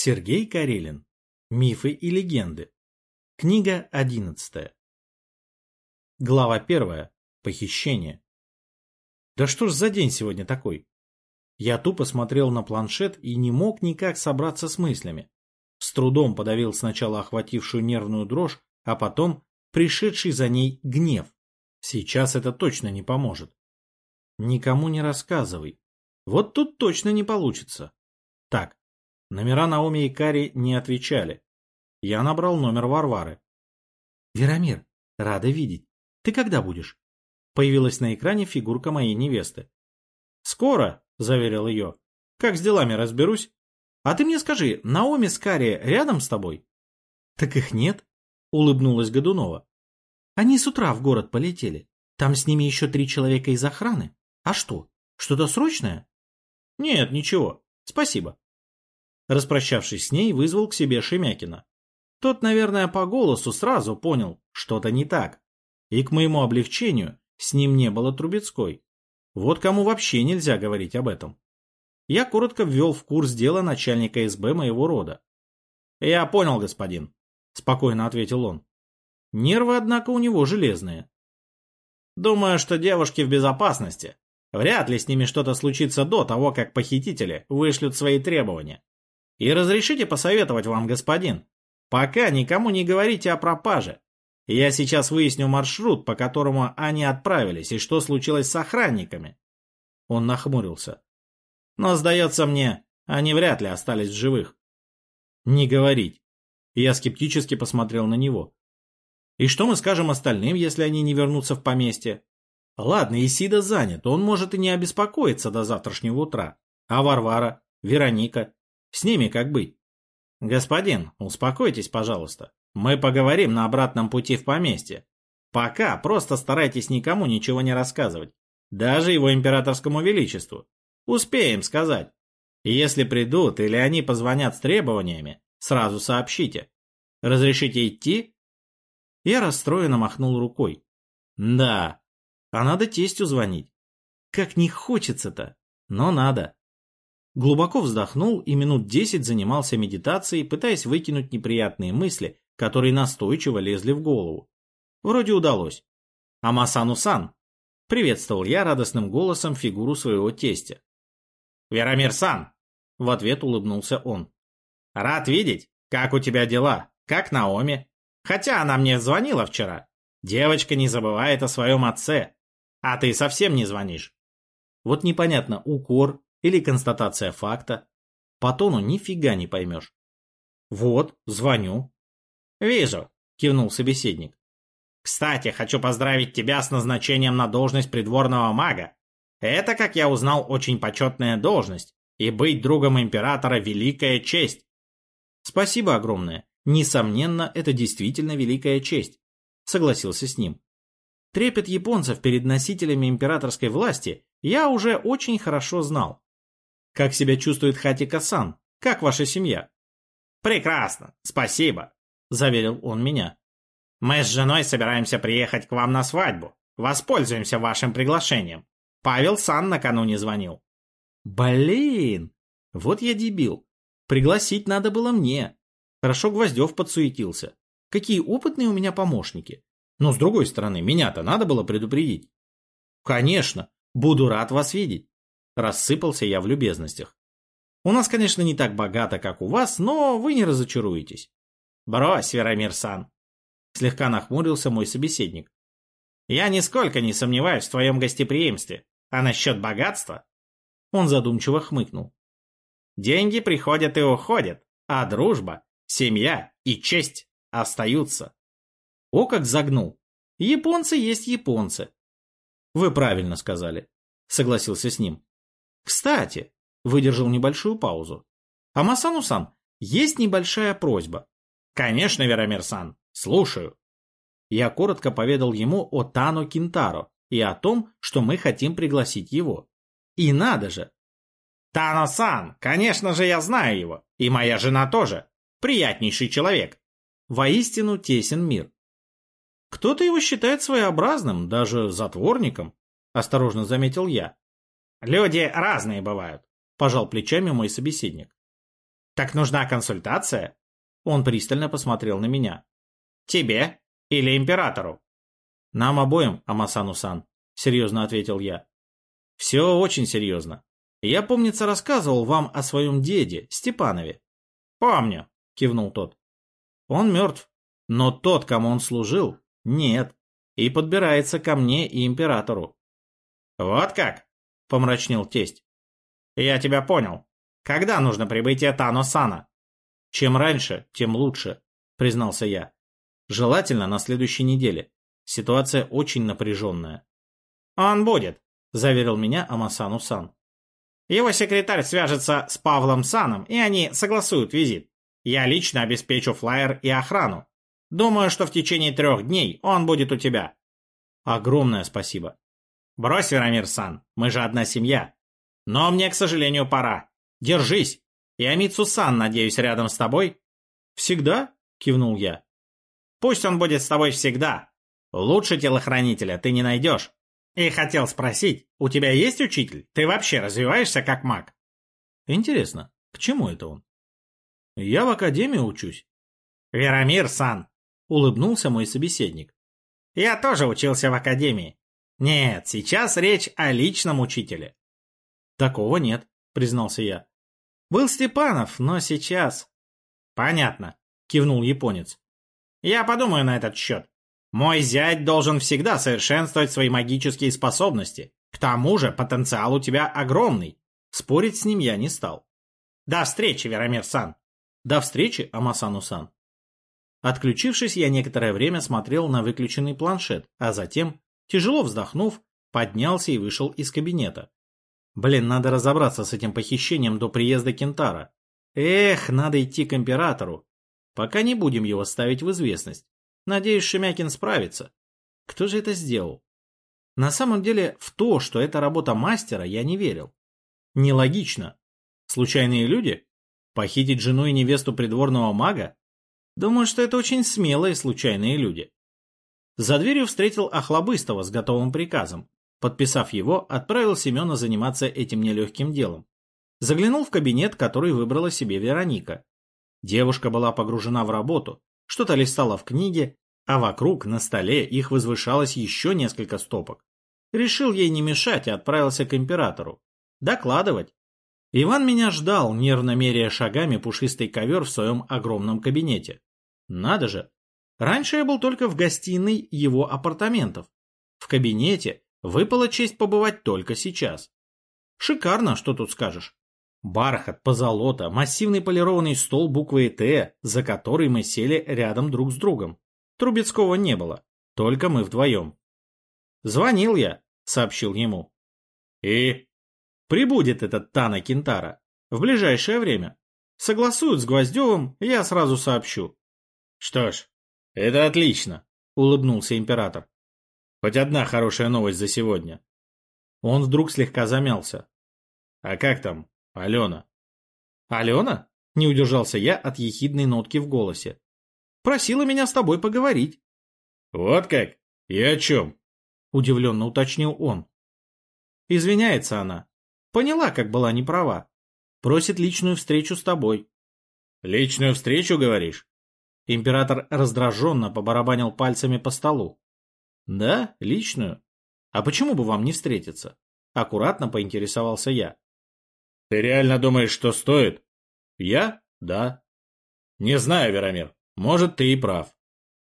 Сергей Карелин. Мифы и легенды. Книга одиннадцатая. Глава первая. Похищение. Да что ж за день сегодня такой? Я тупо смотрел на планшет и не мог никак собраться с мыслями. С трудом подавил сначала охватившую нервную дрожь, а потом пришедший за ней гнев. Сейчас это точно не поможет. Никому не рассказывай. Вот тут точно не получится. Так, Номера Наоми и Кари не отвечали. Я набрал номер Варвары. «Верамир, рада видеть. Ты когда будешь?» Появилась на экране фигурка моей невесты. «Скоро», — заверил ее. «Как с делами разберусь? А ты мне скажи, Наоми с Кари рядом с тобой?» «Так их нет», — улыбнулась Годунова. «Они с утра в город полетели. Там с ними еще три человека из охраны. А что, что-то срочное?» «Нет, ничего. Спасибо». Распрощавшись с ней, вызвал к себе Шемякина. Тот, наверное, по голосу сразу понял, что-то не так. И к моему облегчению с ним не было Трубецкой. Вот кому вообще нельзя говорить об этом. Я коротко ввел в курс дела начальника СБ моего рода. «Я понял, господин», — спокойно ответил он. Нервы, однако, у него железные. «Думаю, что девушки в безопасности. Вряд ли с ними что-то случится до того, как похитители вышлют свои требования. И разрешите посоветовать вам, господин, пока никому не говорите о пропаже. Я сейчас выясню маршрут, по которому они отправились, и что случилось с охранниками. Он нахмурился. Но, сдается мне, они вряд ли остались в живых. Не говорить. Я скептически посмотрел на него. И что мы скажем остальным, если они не вернутся в поместье? Ладно, Исида занят, он может и не обеспокоиться до завтрашнего утра. А Варвара, Вероника, с ними как быть? Господин, успокойтесь, пожалуйста. Мы поговорим на обратном пути в поместье. Пока просто старайтесь никому ничего не рассказывать. Даже его императорскому величеству. Успеем сказать. Если придут или они позвонят с требованиями, сразу сообщите. Разрешите идти? Я расстроенно махнул рукой. Да, а надо тестю звонить. Как не хочется-то, но надо. Глубоко вздохнул и минут десять занимался медитацией, пытаясь выкинуть неприятные мысли, которые настойчиво лезли в голову. Вроде удалось. «Амасану-сан!» — приветствовал я радостным голосом фигуру своего тестя. «Верамир-сан!» — в ответ улыбнулся он. «Рад видеть. Как у тебя дела? Как Наоми? Хотя она мне звонила вчера. Девочка не забывает о своем отце. А ты совсем не звонишь». Вот непонятно, укор или констатация факта. По тону нифига не поймешь. Вот, звоню. Вижу, кивнул собеседник. Кстати, хочу поздравить тебя с назначением на должность придворного мага. Это, как я узнал, очень почетная должность, и быть другом императора – великая честь. Спасибо огромное. Несомненно, это действительно великая честь. Согласился с ним. Трепет японцев перед носителями императорской власти я уже очень хорошо знал. Как себя чувствует Хатика-сан? Как ваша семья? Прекрасно, спасибо, заверил он меня. Мы с женой собираемся приехать к вам на свадьбу. Воспользуемся вашим приглашением. Павел Сан накануне звонил. Блин, вот я дебил. Пригласить надо было мне. Хорошо Гвоздев подсуетился. Какие опытные у меня помощники. Но, с другой стороны, меня-то надо было предупредить. Конечно, буду рад вас видеть. Рассыпался я в любезностях. У нас, конечно, не так богато, как у вас, но вы не разочаруетесь. Брось, Верамир-сан. Слегка нахмурился мой собеседник. Я нисколько не сомневаюсь в твоем гостеприимстве. А насчет богатства? Он задумчиво хмыкнул. Деньги приходят и уходят, а дружба, семья и честь остаются. О, как загнул. Японцы есть японцы. Вы правильно сказали, согласился с ним. Кстати, выдержал небольшую паузу. Амасану-сан, есть небольшая просьба. Конечно, Верамир-сан, слушаю. Я коротко поведал ему о Тану Кинтаро и о том, что мы хотим пригласить его. И надо же! Тано-сан, конечно же я знаю его, и моя жена тоже. Приятнейший человек. Воистину тесен мир. Кто-то его считает своеобразным, даже затворником, осторожно заметил я. Люди разные бывают, пожал плечами мой собеседник. Так нужна консультация? Он пристально посмотрел на меня. Тебе или императору? Нам обоим, Амасану-сан, серьезно ответил я. Все очень серьезно. Я, помнится, рассказывал вам о своем деде, Степанове. Помню, кивнул тот. Он мертв, но тот, кому он служил, нет, и подбирается ко мне и императору. Вот как? Помрачнел тесть. Я тебя понял. Когда нужно прибытие Тано-сана? Чем раньше, тем лучше, признался я. Желательно на следующей неделе. Ситуация очень напряженная. Он будет, заверил меня Амасану-сан. Его секретарь свяжется с Павлом Саном, и они согласуют визит. Я лично обеспечу флайер и охрану. Думаю, что в течение трех дней он будет у тебя. Огромное спасибо. Брось, Верамир-сан, мы же одна семья. Но мне, к сожалению, пора. Держись. И Амитсу-сан, надеюсь, рядом с тобой? Всегда? Кивнул я. Пусть он будет с тобой всегда. Лучше телохранителя ты не найдешь. И хотел спросить, у тебя есть учитель? Ты вообще развиваешься как маг? Интересно, к чему это он? Я в академии учусь. Верамир-сан, улыбнулся мой собеседник. Я тоже учился в академии. Нет, сейчас речь о личном учителе. Такого нет, признался я. Был Степанов, но сейчас... Понятно, кивнул японец. Я подумаю на этот счет. Мой зять должен всегда совершенствовать свои магические способности. К тому же потенциал у тебя огромный. Спорить с ним я не стал. До встречи, Верамир-сан. До встречи, Амасану-сан. Отключившись, я некоторое время смотрел на выключенный планшет, а затем, тяжело вздохнув, поднялся и вышел из кабинета. Блин, надо разобраться с этим похищением до приезда Кентара. Эх, надо идти к императору. Пока не будем его ставить в известность. Надеюсь, Шемякин справится. Кто же это сделал? На самом деле, в то, что это работа мастера, я не верил. Нелогично. Случайные люди? Похитить жену и невесту придворного мага? Думаю, что это очень смелые случайные люди. За дверью встретил Охлобыстого с готовым приказом. Подписав его, отправил Семена заниматься этим нелегким делом. Заглянул в кабинет, который выбрала себе Вероника. Девушка была погружена в работу, что-то листала в книге, а вокруг, на столе, их возвышалось еще несколько стопок. Решил ей не мешать и отправился к императору. Докладывать. Иван меня ждал, нервно меряя шагами пушистый ковер в своем огромном кабинете. Надо же! Раньше я был только в гостиной его апартаментов. В кабинете выпала честь побывать только сейчас. Шикарно, что тут скажешь. Бархат, позолота, массивный полированный стол буквы «Т», за который мы сели рядом друг с другом. Трубецкого не было, только мы вдвоем. «Звонил я», — сообщил ему. «И?» «Прибудет этот Тана Кентара. В ближайшее время. Согласуют с Гвоздевым, я сразу сообщу. Что ж, это отлично, улыбнулся император. Хоть одна хорошая новость за сегодня. Он вдруг слегка замялся. А как там, Алена? Алена? Не удержался я от ехидной нотки в голосе. Просила меня с тобой поговорить. Вот как? И о чем? Удивленно уточнил он. Извиняется она. Поняла, как была неправа. Просит личную встречу с тобой. Личную встречу, говоришь? Император раздраженно побарабанил пальцами по столу. «Да, личную. А почему бы вам не встретиться?» Аккуратно поинтересовался я. «Ты реально думаешь, что стоит?» «Я? Да». «Не знаю, Веромир. Может, ты и прав».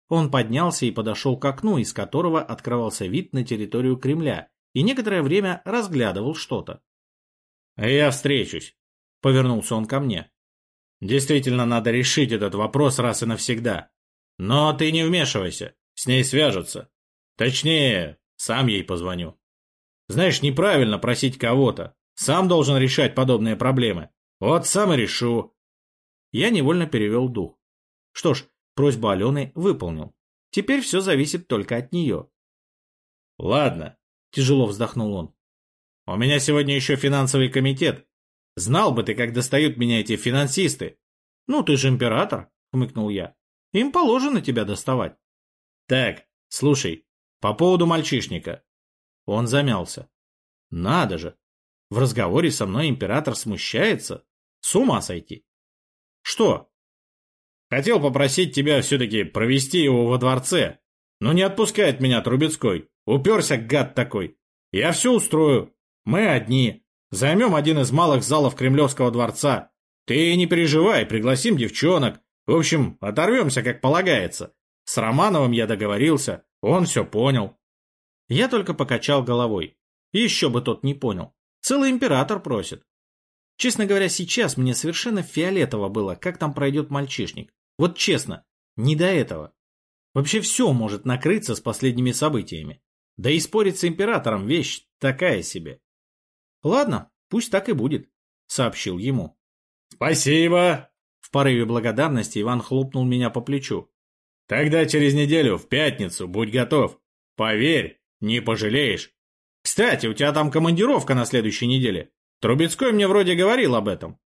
Он поднялся и подошел к окну, из которого открывался вид на территорию Кремля, и некоторое время разглядывал что-то. «Я встречусь», — повернулся он ко мне. Действительно, надо решить этот вопрос раз и навсегда. Но ты не вмешивайся, с ней свяжутся. Точнее, сам ей позвоню. Знаешь, неправильно просить кого-то. Сам должен решать подобные проблемы. Вот сам и решу. Я невольно перевел дух. Что ж, просьбу Алены выполнил. Теперь все зависит только от нее. Ладно, тяжело вздохнул он. У меня сегодня еще финансовый комитет, Знал бы ты, как достают меня эти финансисты. Ну, ты же император, хмыкнул я. Им положено тебя доставать. Так, слушай, по поводу мальчишника. Он замялся. Надо же. В разговоре со мной император смущается. С ума сойти. Что? Хотел попросить тебя все-таки провести его во дворце, но не отпускает меня Трубецкой. Уперся гад такой. Я все устрою. Мы одни. Займем один из малых залов Кремлевского дворца. Ты не переживай, пригласим девчонок. В общем, оторвемся, как полагается. С Романовым я договорился, он все понял. Я только покачал головой. Еще бы тот не понял. Целый император просит. Честно говоря, сейчас мне совершенно фиолетово было, как там пройдет мальчишник. Вот честно, не до этого. Вообще все может накрыться с последними событиями. Да и спорить с императором вещь такая себе. Ладно, пусть так и будет, сообщил ему. Спасибо. В порыве благодарности Иван хлопнул меня по плечу. Тогда через неделю, в пятницу, будь готов. Поверь, не пожалеешь. Кстати, у тебя там командировка на следующей неделе. Трубецкой мне вроде говорил об этом.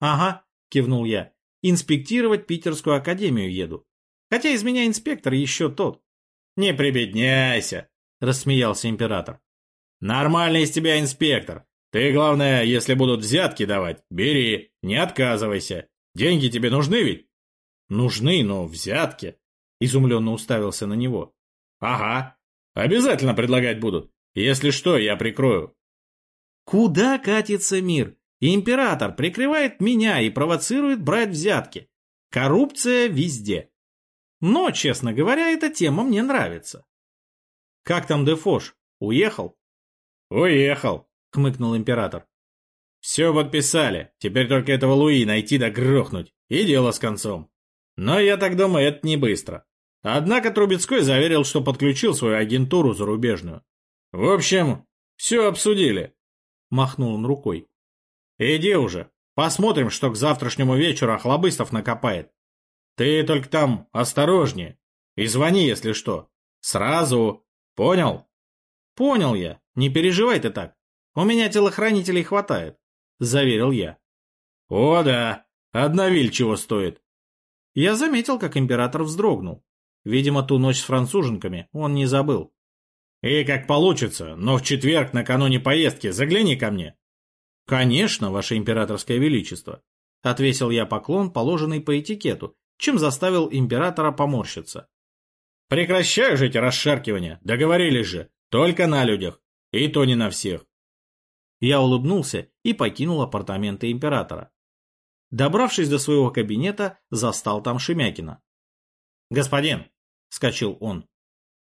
Ага, кивнул я. Инспектировать Питерскую академию еду. Хотя из меня инспектор еще тот. Не прибедняйся, рассмеялся император. Нормальный из тебя инспектор. Ты, главное, если будут взятки давать, бери, не отказывайся. Деньги тебе нужны ведь? Нужны, но взятки. Изумленно уставился на него. Ага, обязательно предлагать будут. Если что, я прикрою. Куда катится мир? Император прикрывает меня и провоцирует брать взятки. Коррупция везде. Но, честно говоря, эта тема мне нравится. Как там Дефош? Уехал? Уехал, хмыкнул император. Все подписали, теперь только этого Луи найти да грохнуть, и дело с концом. Но я так думаю, это не быстро. Однако Трубецкой заверил, что подключил свою агентуру зарубежную. В общем, все обсудили. Махнул он рукой. Иди уже, посмотрим, что к завтрашнему вечеру Охлобыстов накопает. Ты только там осторожнее. И звони, если что. Сразу. Понял? Понял я. Не переживай ты так. У меня телохранителей хватает, заверил я. О да, одна виль чего стоит. Я заметил, как император вздрогнул. Видимо, ту ночь с француженками он не забыл. И как получится, но в четверг накануне поездки загляни ко мне. Конечно, ваше императорское величество. Отвесил я поклон, положенный по этикету, чем заставил императора поморщиться. Прекращай же эти расшаркивания, договорились же, только на людях, и то не на всех. Я улыбнулся и покинул апартаменты императора. Добравшись до своего кабинета, застал там Шемякина. «Господин!» — вскочил он.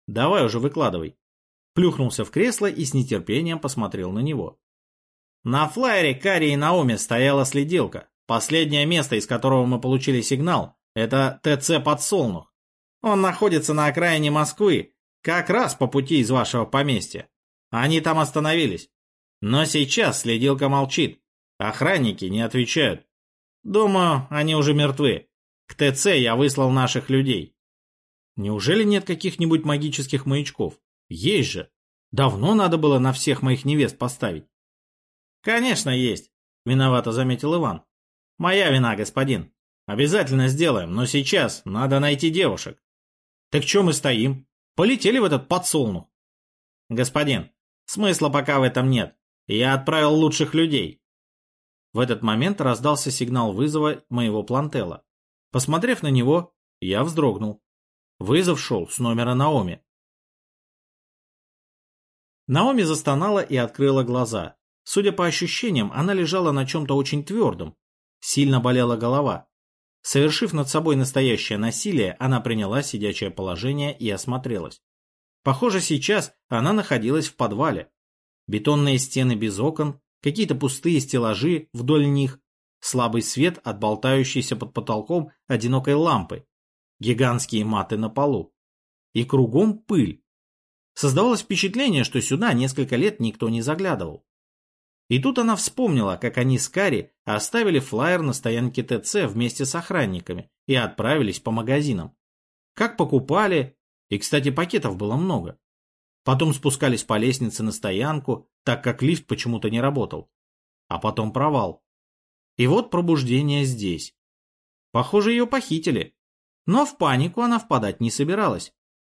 «Давай уже выкладывай». Плюхнулся в кресло и с нетерпением посмотрел на него. На флайере Кари и Наоми стояла следилка. Последнее место, из которого мы получили сигнал, это ТЦ «Подсолнух». Он находится на окраине Москвы, как раз по пути из вашего поместья. Они там остановились. Но сейчас следилка молчит. Охранники не отвечают. Думаю, они уже мертвы. К ТЦ я выслал наших людей. Неужели нет каких-нибудь магических маячков? Есть же. Давно надо было на всех моих невест поставить. Конечно, есть, виновато заметил Иван. Моя вина, господин. Обязательно сделаем, но сейчас надо найти девушек. Так что мы стоим? Полетели в этот подсолнух. Господин, смысла пока в этом нет. Я отправил лучших людей. В этот момент раздался сигнал вызова моего плантела. Посмотрев на него, я вздрогнул. Вызов шел с номера Наоми. Наоми застонала и открыла глаза. Судя по ощущениям, она лежала на чем-то очень твердом. Сильно болела голова. Совершив над собой настоящее насилие, она приняла сидячее положение и осмотрелась. Похоже, сейчас она находилась в подвале. Бетонные стены без окон, какие-то пустые стеллажи вдоль них, слабый свет от болтающейся под потолком одинокой лампы, гигантские маты на полу. И кругом пыль. Создавалось впечатление, что сюда несколько лет никто не заглядывал. И тут она вспомнила, как они с Кари оставили флаер на стоянке ТЦ вместе с охранниками и отправились по магазинам. Как покупали, и, кстати, пакетов было много. Потом спускались по лестнице на стоянку, так как лифт почему-то не работал. А потом провал. И вот пробуждение здесь. Похоже, ее похитили. Но в панику она впадать не собиралась.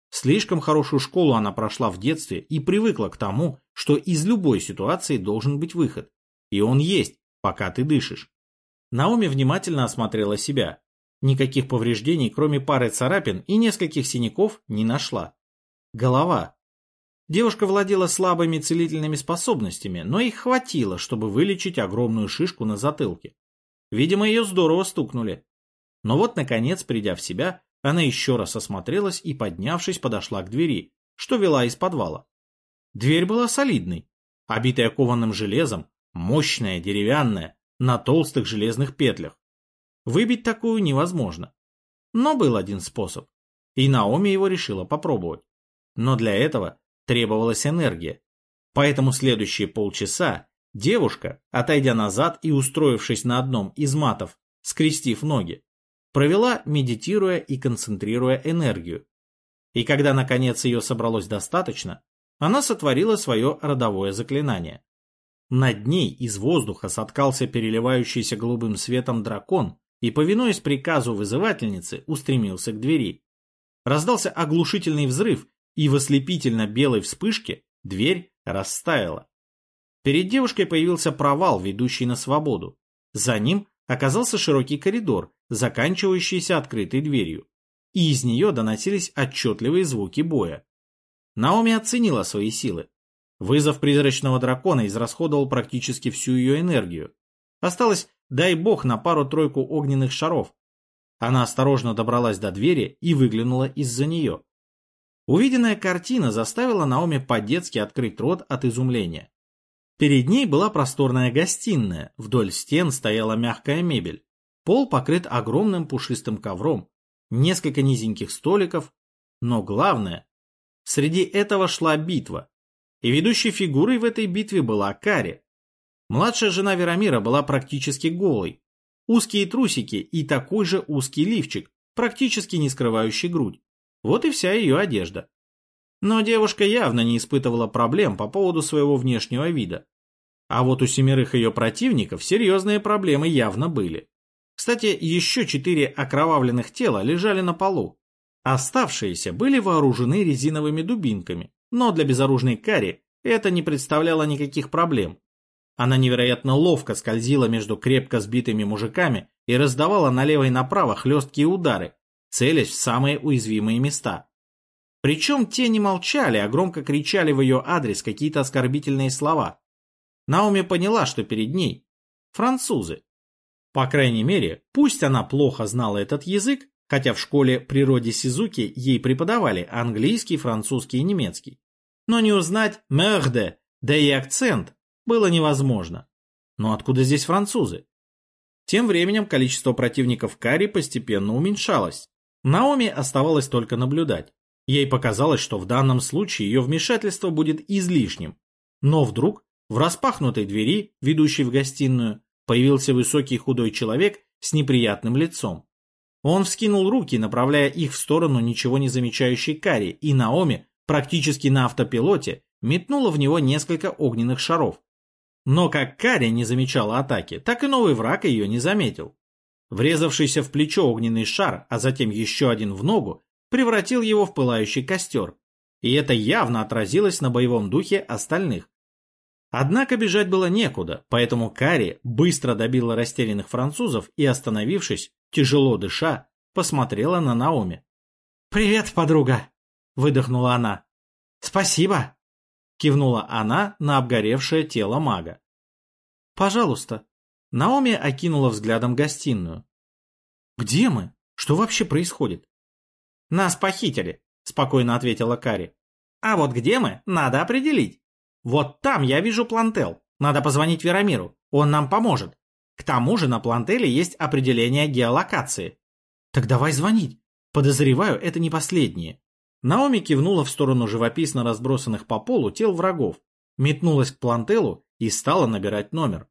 Слишком хорошую школу она прошла в детстве и привыкла к тому, что из любой ситуации должен быть выход. И он есть, пока ты дышишь. Наоми внимательно осмотрела себя. Никаких повреждений, кроме пары царапин и нескольких синяков, не нашла. Голова. Девушка владела слабыми целительными способностями, но их хватило, чтобы вылечить огромную шишку на затылке. Видимо, ее здорово стукнули. Но вот, наконец, придя в себя, она еще раз осмотрелась и, поднявшись, подошла к двери, что вела из подвала. Дверь была солидной, обитая кованым железом, мощная, деревянная, на толстых железных петлях. Выбить такую невозможно. Но был один способ, и Наоми его решила попробовать. Но для этого требовалась энергия. Поэтому следующие полчаса девушка, отойдя назад и устроившись на одном из матов, скрестив ноги, провела, медитируя и концентрируя энергию. И когда наконец ее собралось достаточно, она сотворила свое родовое заклинание. Над ней из воздуха соткался переливающийся голубым светом дракон и, повинуясь приказу вызывательницы, устремился к двери. Раздался оглушительный взрыв, и в ослепительно белой вспышке дверь растаяла. Перед девушкой появился провал, ведущий на свободу. За ним оказался широкий коридор, заканчивающийся открытой дверью. И из нее доносились отчетливые звуки боя. Наоми оценила свои силы. Вызов призрачного дракона израсходовал практически всю ее энергию. Осталось, дай бог, на пару-тройку огненных шаров. Она осторожно добралась до двери и выглянула из-за нее. Увиденная картина заставила Наоми по-детски открыть рот от изумления. Перед ней была просторная гостиная, вдоль стен стояла мягкая мебель. Пол покрыт огромным пушистым ковром, несколько низеньких столиков, но главное, среди этого шла битва, и ведущей фигурой в этой битве была Кари. Младшая жена Верамира была практически голой. Узкие трусики и такой же узкий лифчик, практически не скрывающий грудь. Вот и вся ее одежда. Но девушка явно не испытывала проблем по поводу своего внешнего вида. А вот у семерых ее противников серьезные проблемы явно были. Кстати, еще четыре окровавленных тела лежали на полу. Оставшиеся были вооружены резиновыми дубинками, но для безоружной Кари это не представляло никаких проблем. Она невероятно ловко скользила между крепко сбитыми мужиками и раздавала налево и направо хлесткие удары, целясь в самые уязвимые места. Причем те не молчали, а громко кричали в ее адрес какие-то оскорбительные слова. Наоми поняла, что перед ней французы. По крайней мере, пусть она плохо знала этот язык, хотя в школе природе Сизуки ей преподавали английский, французский и немецкий. Но не узнать «мерде», да и акцент было невозможно. Но откуда здесь французы? Тем временем количество противников Кари постепенно уменьшалось. Наоми оставалось только наблюдать. Ей показалось, что в данном случае ее вмешательство будет излишним. Но вдруг в распахнутой двери, ведущей в гостиную, появился высокий худой человек с неприятным лицом. Он вскинул руки, направляя их в сторону ничего не замечающей Кари, и Наоми практически на автопилоте метнула в него несколько огненных шаров. Но как Кари не замечала атаки, так и новый враг ее не заметил. Врезавшийся в плечо огненный шар, а затем еще один в ногу, превратил его в пылающий костер. И это явно отразилось на боевом духе остальных. Однако бежать было некуда, поэтому Кари быстро добила растерянных французов и, остановившись, тяжело дыша, посмотрела на Наоми. «Привет, подруга!» — выдохнула она. «Спасибо!» — кивнула она на обгоревшее тело мага. «Пожалуйста». Наоми окинула взглядом гостиную. «Где мы? Что вообще происходит?» «Нас похитили», — спокойно ответила Кари. «А вот где мы, надо определить. Вот там я вижу плантел. Надо позвонить Верамиру, он нам поможет. К тому же на плантеле есть определение геолокации. Так давай звонить. Подозреваю, это не последнее. Наоми кивнула в сторону живописно разбросанных по полу тел врагов, метнулась к плантелу и стала набирать номер.